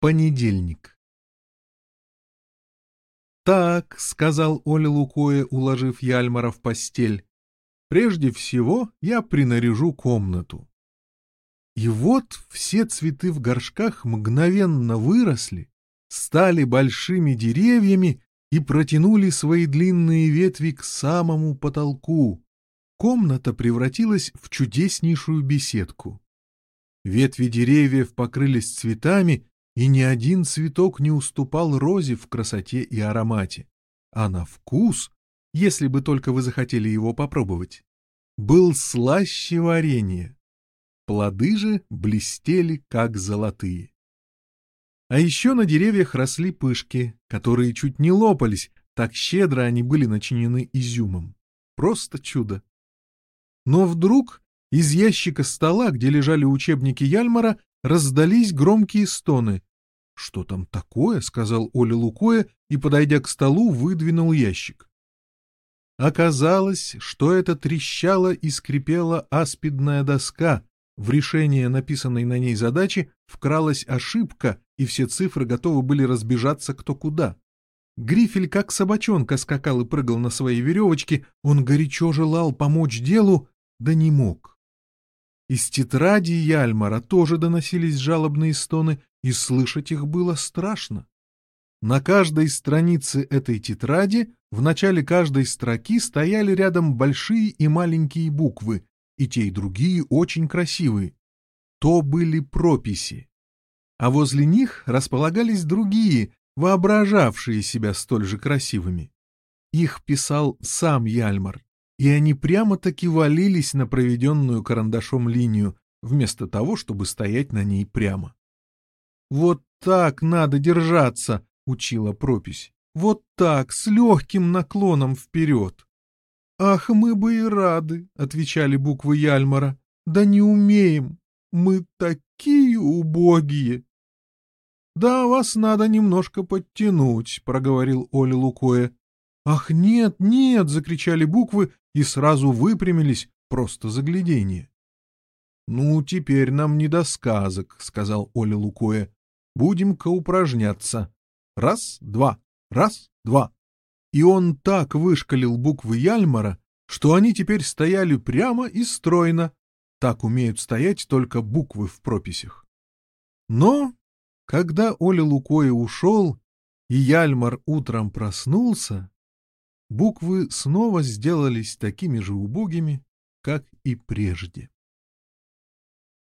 Понедельник. «Так», — сказал Оля Лукоя, уложив Яльмара в постель, — «прежде всего я принаряжу комнату». И вот все цветы в горшках мгновенно выросли, стали большими деревьями и протянули свои длинные ветви к самому потолку. Комната превратилась в чудеснейшую беседку. Ветви деревьев покрылись цветами, и ни один цветок не уступал розе в красоте и аромате. А на вкус, если бы только вы захотели его попробовать, был слаще варенья. Плоды же блестели, как золотые. А еще на деревьях росли пышки, которые чуть не лопались, так щедро они были начинены изюмом. Просто чудо. Но вдруг из ящика стола, где лежали учебники Яльмара, раздались громкие стоны. «Что там такое?» — сказал Оля Лукоя и, подойдя к столу, выдвинул ящик. Оказалось, что это трещала и скрипела аспидная доска. В решение написанной на ней задачи вкралась ошибка, и все цифры готовы были разбежаться кто куда. Грифель как собачонка скакал и прыгал на своей веревочке, он горячо желал помочь делу, да не мог. Из тетради Яльмара тоже доносились жалобные стоны, и слышать их было страшно. На каждой странице этой тетради в начале каждой строки стояли рядом большие и маленькие буквы, и те и другие очень красивые. То были прописи. А возле них располагались другие, воображавшие себя столь же красивыми. Их писал сам Яльмар и они прямо-таки валились на проведенную карандашом линию, вместо того, чтобы стоять на ней прямо. «Вот так надо держаться!» — учила пропись. «Вот так, с легким наклоном вперед!» «Ах, мы бы и рады!» — отвечали буквы Яльмара. «Да не умеем! Мы такие убогие!» «Да, вас надо немножко подтянуть», — проговорил Оля Лукоя. «Ах, нет, нет!» — закричали буквы и сразу выпрямились, просто загляденье. «Ну, теперь нам не до сказок», — сказал Оля Лукоя. «Будем-ка упражняться. Раз, два, раз, два». И он так вышкалил буквы Яльмара, что они теперь стояли прямо и стройно. Так умеют стоять только буквы в прописях. Но, когда Оля Лукоя ушел, и Яльмар утром проснулся, буквы снова сделались такими же убогими, как и прежде.